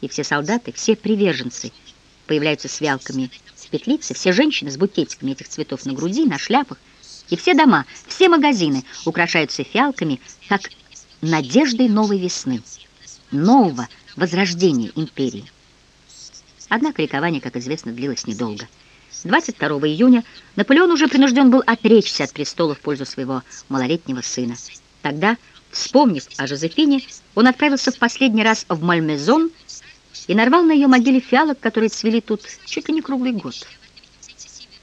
И все солдаты, все приверженцы появляются с фиалками в петлице, все женщины с букетиками этих цветов на груди, на шляпах, и все дома, все магазины украшаются фиалками, как надеждой новой весны, нового возрождения империи. Однако ликование, как известно, длилось недолго. 22 июня Наполеон уже принужден был отречься от престола в пользу своего малолетнего сына. Тогда, вспомнив о Жозефине, он отправился в последний раз в Мальмезон и нарвал на ее могиле фиалок, которые цвели тут чуть ли не круглый год.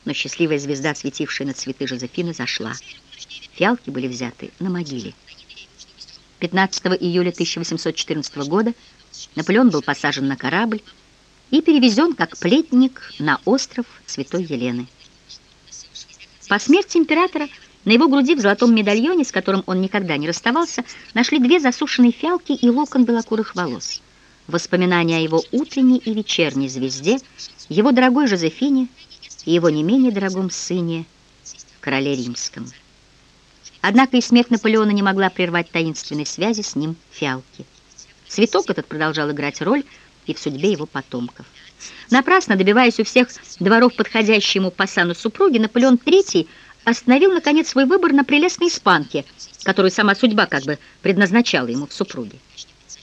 Но счастливая звезда, светившая на цветы Жозефины, зашла. Фиалки были взяты на могиле. 15 июля 1814 года Наполеон был посажен на корабль и перевезен как плетник на остров Святой Елены. По смерти императора на его груди в золотом медальоне, с которым он никогда не расставался, нашли две засушенные фиалки и локон белокурых волос. Воспоминания о его утренней и вечерней звезде, его дорогой Жозефине и его не менее дорогом сыне, короле римском. Однако и смерть Наполеона не могла прервать таинственной связи с ним фиалки. Цветок этот продолжал играть роль и в судьбе его потомков. Напрасно добиваясь у всех дворов подходящей по сану супруги, Наполеон III остановил, наконец, свой выбор на прелестной испанке, которую сама судьба как бы предназначала ему в супруге.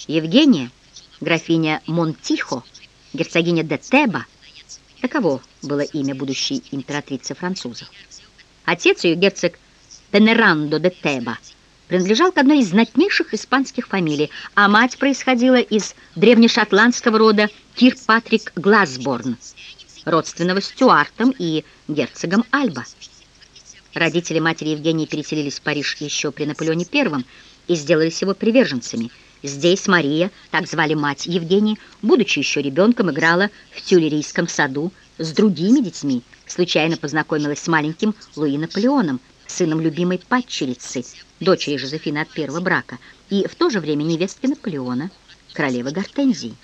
Евгения, графиня Монтихо, герцогиня де Теба, таково было имя будущей императрицы французов. Отец ее, герцог Пенерандо де Теба, принадлежал к одной из знатнейших испанских фамилий, а мать происходила из древнешотландского рода Кирпатрик Глазборн, родственного Стюартом и герцогом Альба. Родители матери Евгении переселились в Париж еще при Наполеоне I и сделались его приверженцами. Здесь Мария, так звали мать Евгении, будучи еще ребенком, играла в Тюлерийском саду с другими детьми, случайно познакомилась с маленьким Луи Наполеоном, сыном любимой падчерицы, дочери Жозефины от первого брака, и в то же время невестки Наполеона, королевы Гортензии.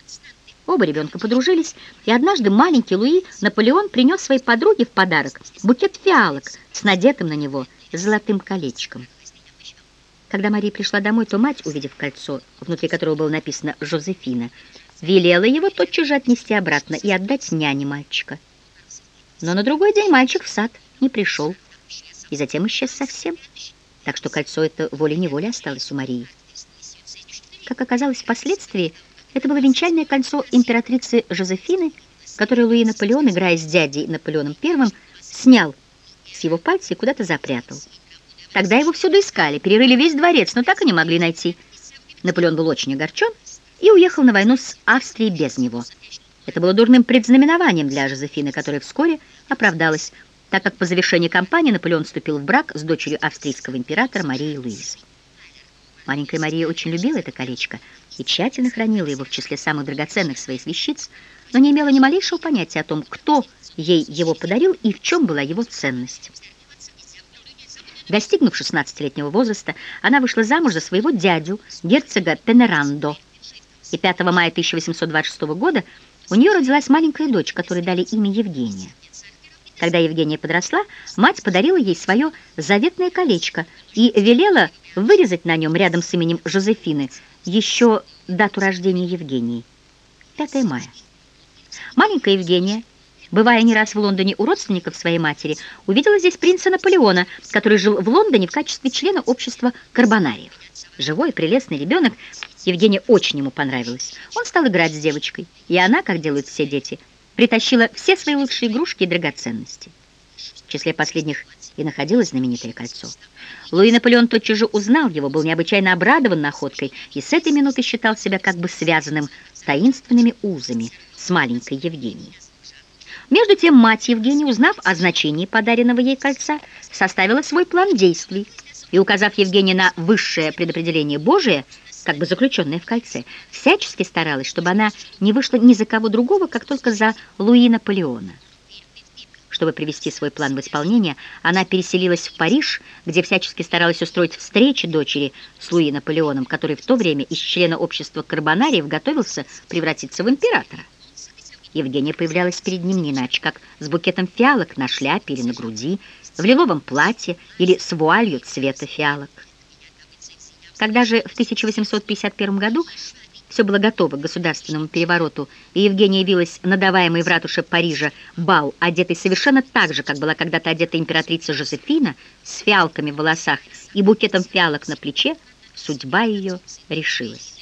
Оба ребенка подружились, и однажды маленький Луи Наполеон принес своей подруге в подарок букет фиалок с надетым на него золотым колечком. Когда Мария пришла домой, то мать, увидев кольцо, внутри которого было написано «Жозефина», велела его тотчас же отнести обратно и отдать няне мальчика. Но на другой день мальчик в сад не пришел и затем исчез совсем. Так что кольцо это волей-неволей осталось у Марии. Как оказалось впоследствии, это было венчальное кольцо императрицы Жозефины, которое Луи Наполеон, играя с дядей Наполеоном I, снял с его пальца и куда-то запрятал. Тогда его всюду искали, перерыли весь дворец, но так и не могли найти. Наполеон был очень огорчен и уехал на войну с Австрией без него. Это было дурным предзнаменованием для Жозефины, которая вскоре оправдалась так как по завершении кампании Наполеон вступил в брак с дочерью австрийского императора Марией Луизой. Маленькая Мария очень любила это колечко и тщательно хранила его в числе самых драгоценных своих вещиц, но не имела ни малейшего понятия о том, кто ей его подарил и в чем была его ценность. Достигнув 16-летнего возраста, она вышла замуж за своего дядю, герцога Пенерандо, и 5 мая 1826 года у нее родилась маленькая дочь, которой дали имя Евгения. Когда Евгения подросла, мать подарила ей свое заветное колечко и велела вырезать на нем рядом с именем Жозефины еще дату рождения Евгении – 5 мая. Маленькая Евгения, бывая не раз в Лондоне у родственников своей матери, увидела здесь принца Наполеона, который жил в Лондоне в качестве члена общества карбонариев. Живой, прелестный ребенок, Евгения очень ему понравилась. Он стал играть с девочкой, и она, как делают все дети – притащила все свои лучшие игрушки и драгоценности. В числе последних и находилось знаменитое кольцо. Луи Наполеон тотчас же узнал его, был необычайно обрадован находкой и с этой минуты считал себя как бы связанным таинственными узами с маленькой Евгенией. Между тем мать Евгении, узнав о значении подаренного ей кольца, составила свой план действий и, указав Евгении на высшее предопределение Божие, как бы заключенная в кольце, всячески старалась, чтобы она не вышла ни за кого другого, как только за Луи Наполеона. Чтобы привести свой план в исполнение, она переселилась в Париж, где всячески старалась устроить встречи дочери с Луи Наполеоном, который в то время из члена общества карбонариев готовился превратиться в императора. Евгения появлялась перед ним не иначе, как с букетом фиалок на шляпе или на груди, в лиловом платье или с вуалью цвета фиалок. Когда же в 1851 году все было готово к государственному перевороту, и Евгения явилась на даваемый в ратуше Парижа бал, одетой совершенно так же, как была когда-то одета императрица Жозефина, с фиалками в волосах и букетом фиалок на плече, судьба ее решилась.